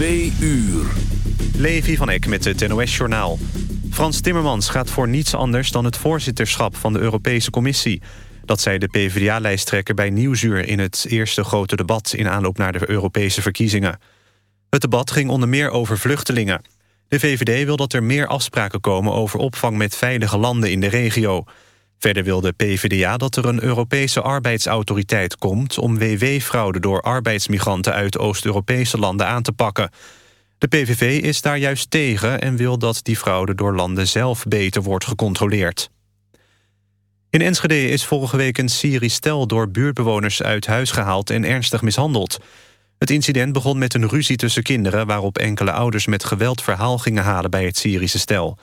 Twee uur. Levi van Eck met het NOS-journaal. Frans Timmermans gaat voor niets anders dan het voorzitterschap van de Europese Commissie. Dat zei de PvdA-lijsttrekker bij Nieuwsuur in het eerste grote debat... in aanloop naar de Europese verkiezingen. Het debat ging onder meer over vluchtelingen. De VVD wil dat er meer afspraken komen over opvang met veilige landen in de regio... Verder wil de PvdA dat er een Europese arbeidsautoriteit komt... om WW-fraude door arbeidsmigranten uit Oost-Europese landen aan te pakken. De PVV is daar juist tegen en wil dat die fraude door landen zelf beter wordt gecontroleerd. In Enschede is vorige week een Syrisch stel door buurtbewoners uit huis gehaald en ernstig mishandeld. Het incident begon met een ruzie tussen kinderen... waarop enkele ouders met geweld verhaal gingen halen bij het Syrische stel.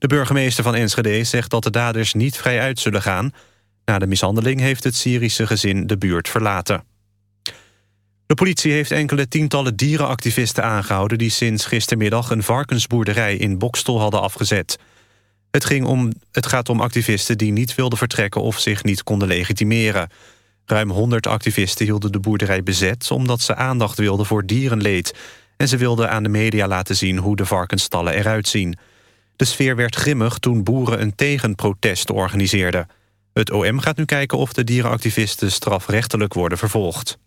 De burgemeester van Enschede zegt dat de daders niet vrij uit zullen gaan. Na de mishandeling heeft het Syrische gezin de buurt verlaten. De politie heeft enkele tientallen dierenactivisten aangehouden... die sinds gistermiddag een varkensboerderij in Bokstel hadden afgezet. Het, ging om, het gaat om activisten die niet wilden vertrekken... of zich niet konden legitimeren. Ruim 100 activisten hielden de boerderij bezet... omdat ze aandacht wilden voor dierenleed... en ze wilden aan de media laten zien hoe de varkensstallen eruit zien... De sfeer werd grimmig toen boeren een tegenprotest organiseerden. Het OM gaat nu kijken of de dierenactivisten strafrechtelijk worden vervolgd.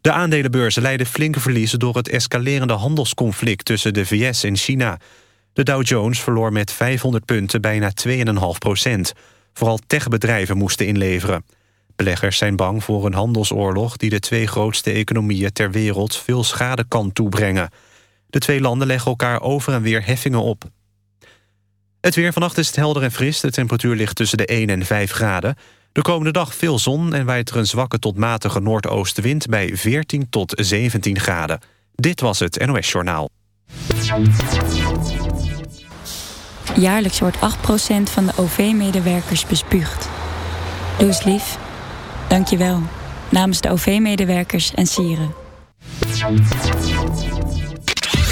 De aandelenbeurzen leiden flinke verliezen door het escalerende handelsconflict tussen de VS en China. De Dow Jones verloor met 500 punten bijna 2,5 procent. Vooral techbedrijven moesten inleveren. Beleggers zijn bang voor een handelsoorlog die de twee grootste economieën ter wereld veel schade kan toebrengen. De twee landen leggen elkaar over en weer heffingen op. Het weer vannacht is het helder en fris. De temperatuur ligt tussen de 1 en 5 graden. De komende dag veel zon en waait er een zwakke tot matige noordoostenwind... bij 14 tot 17 graden. Dit was het NOS Journaal. Jaarlijks wordt 8% van de OV-medewerkers bespuugd. Doe eens lief. Dank je wel. Namens de OV-medewerkers en sieren.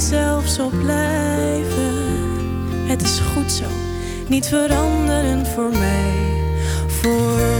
Zelfs op blijven. Het is goed zo, niet veranderen voor mij. Voor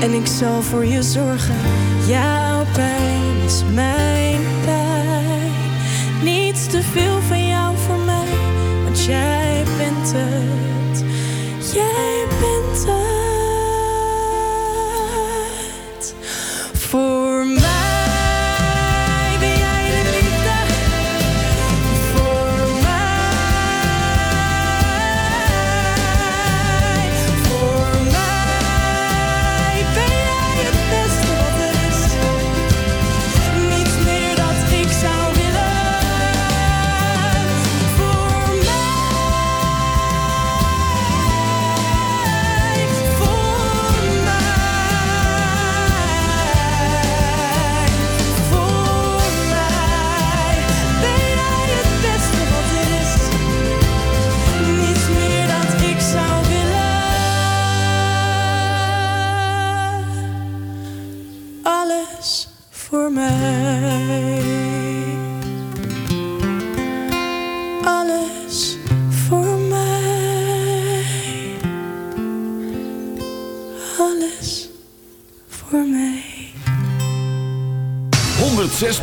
en ik zal voor je zorgen. Jouw pijn is mijn.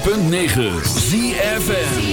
106.9 ZFN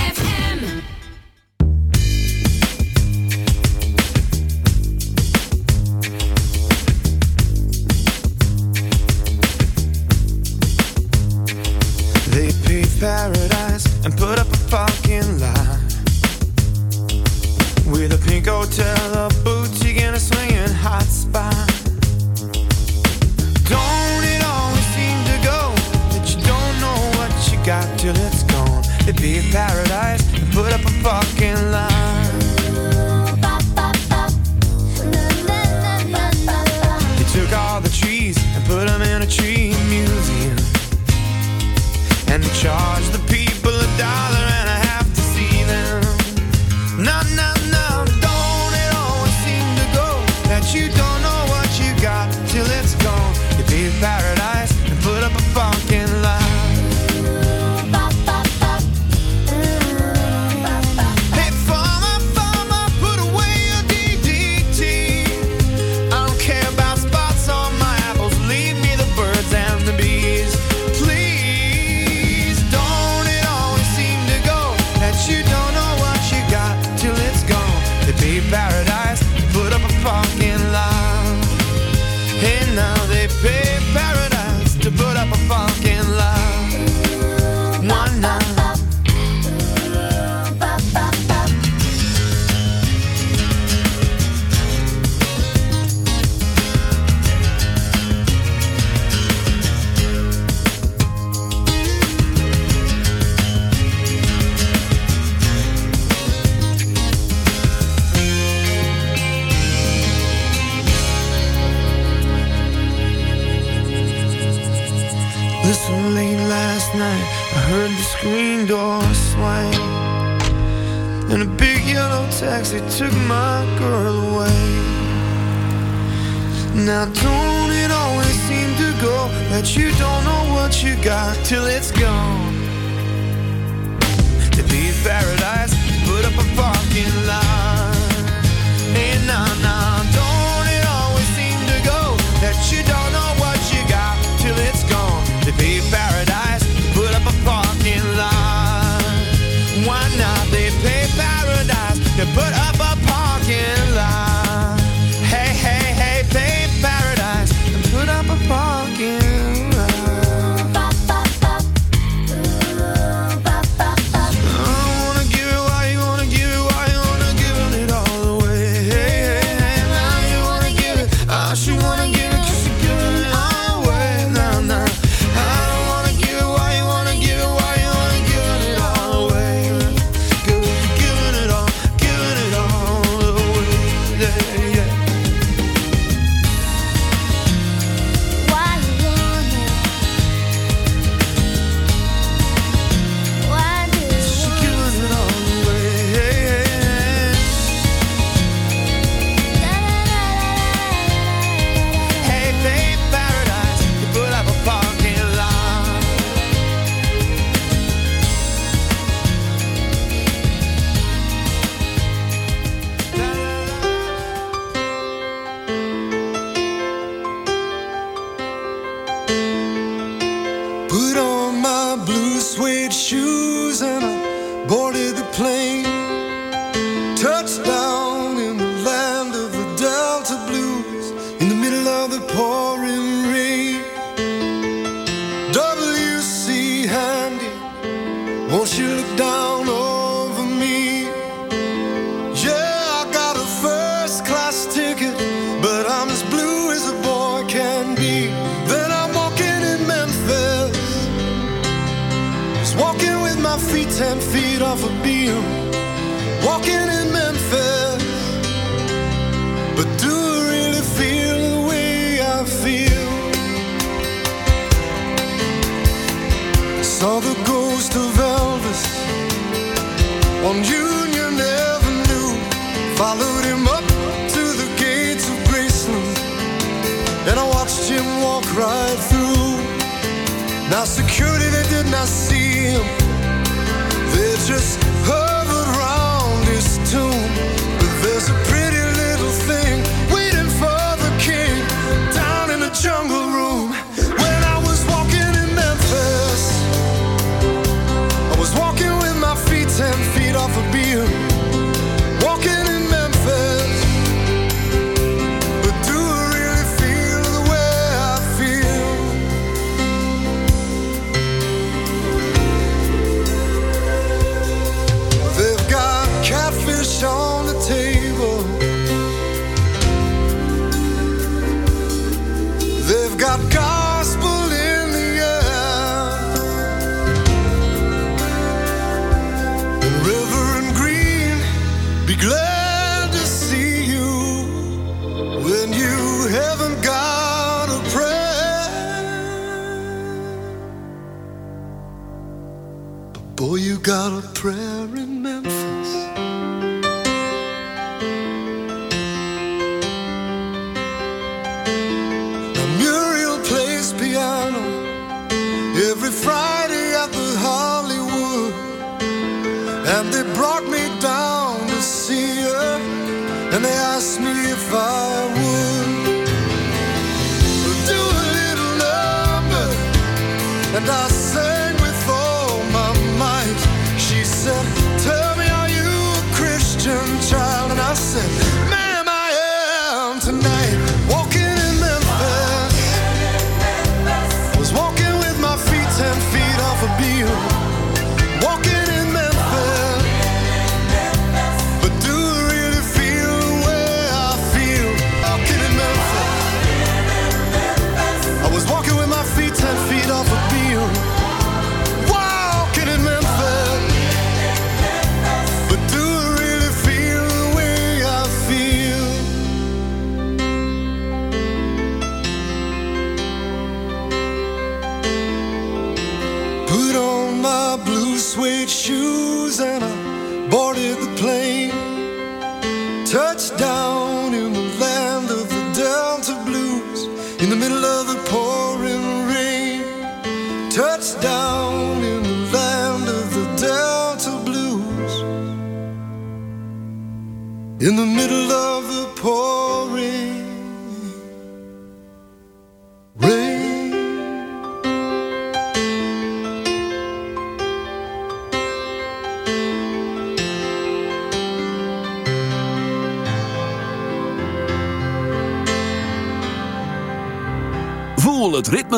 touchdown.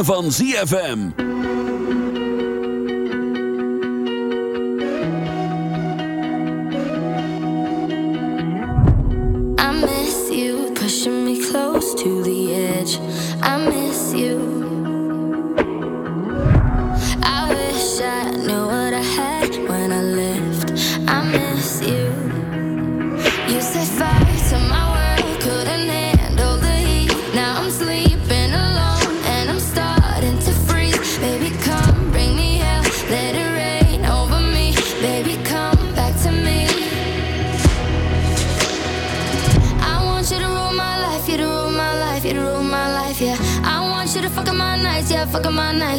van ZFM.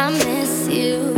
I miss you.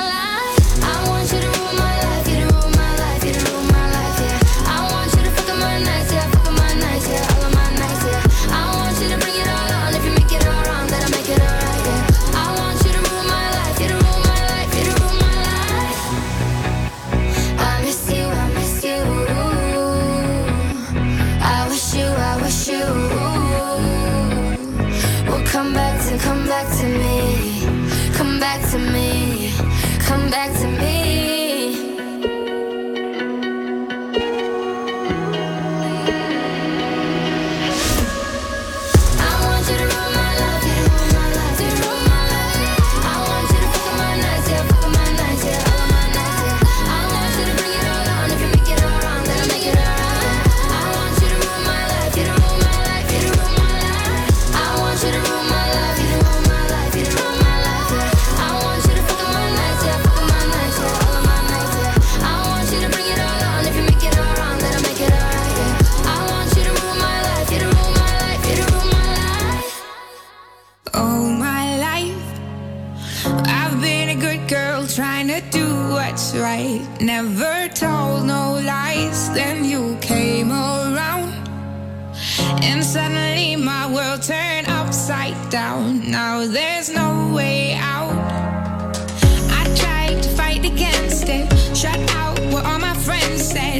trying to do what's right. Never told no lies. Then you came around, and suddenly my world turned upside down. Now there's no way out. I tried to fight against it, shut out what all my friends said.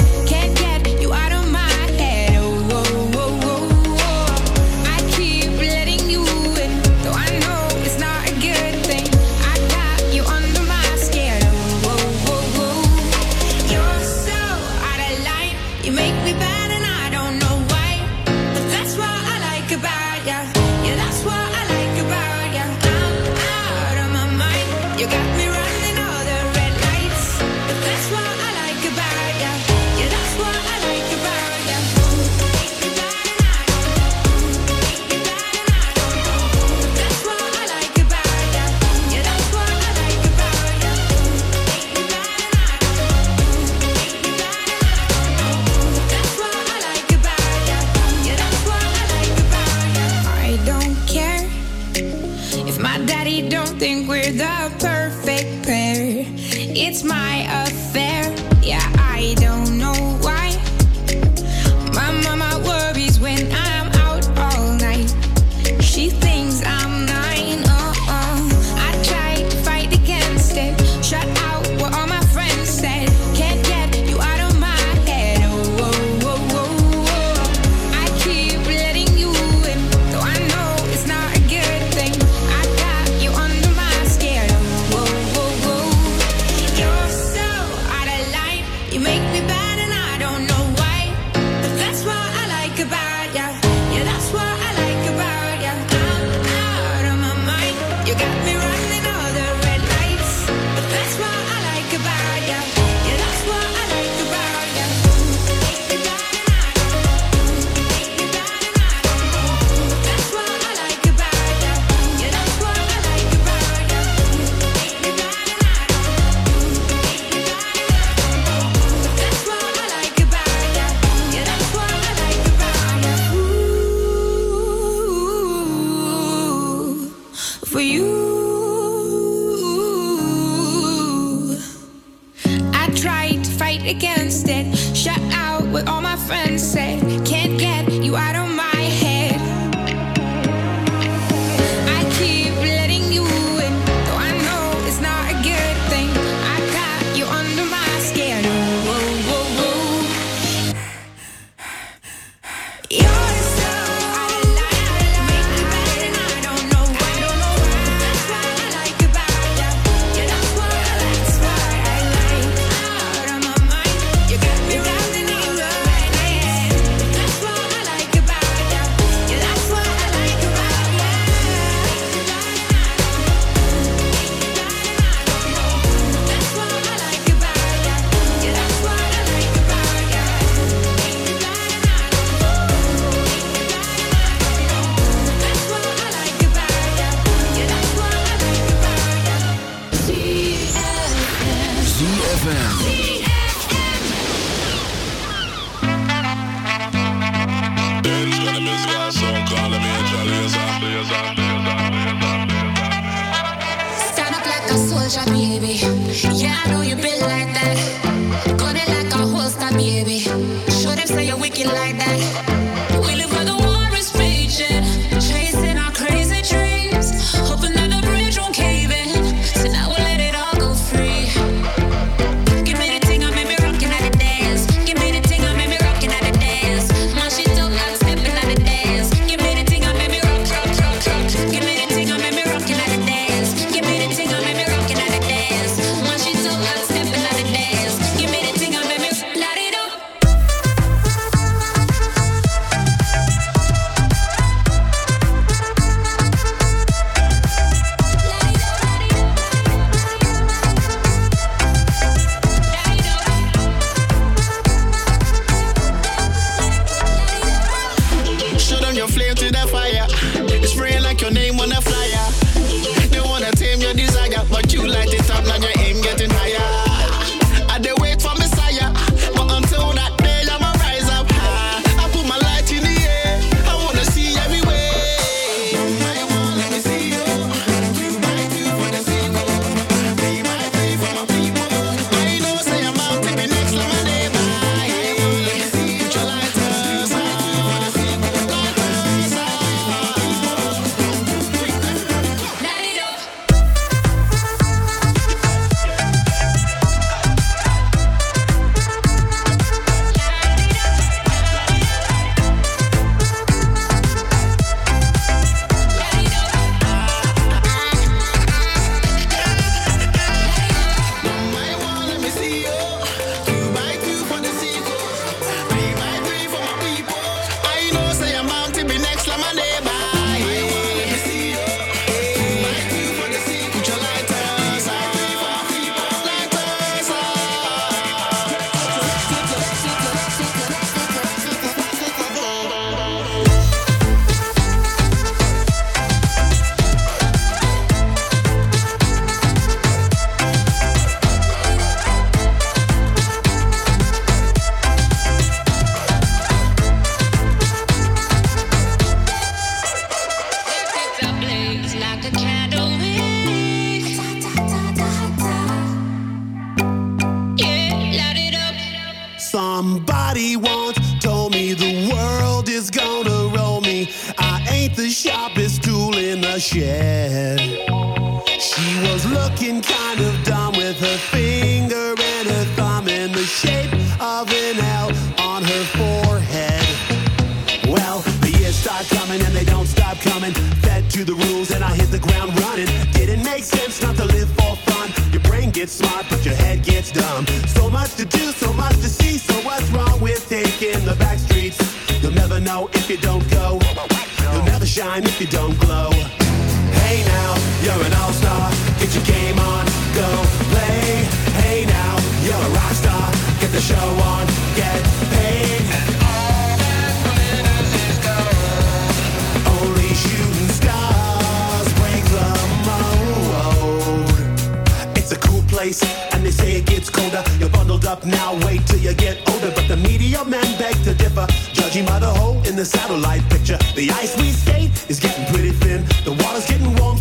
Like that. Show them you're wicked like that.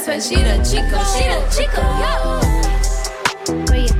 Best friend, she the Chico, she the Chico, yo. Oh,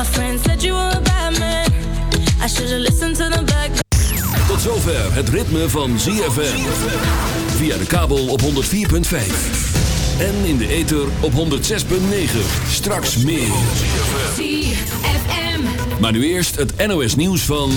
My friend said you were a bad man. I should've listened to the back. Tot zover het ritme van ZFM. Via de kabel op 104.5. En in de ether op 106.9. Straks meer. ZFM. Maar nu eerst het NOS nieuws van...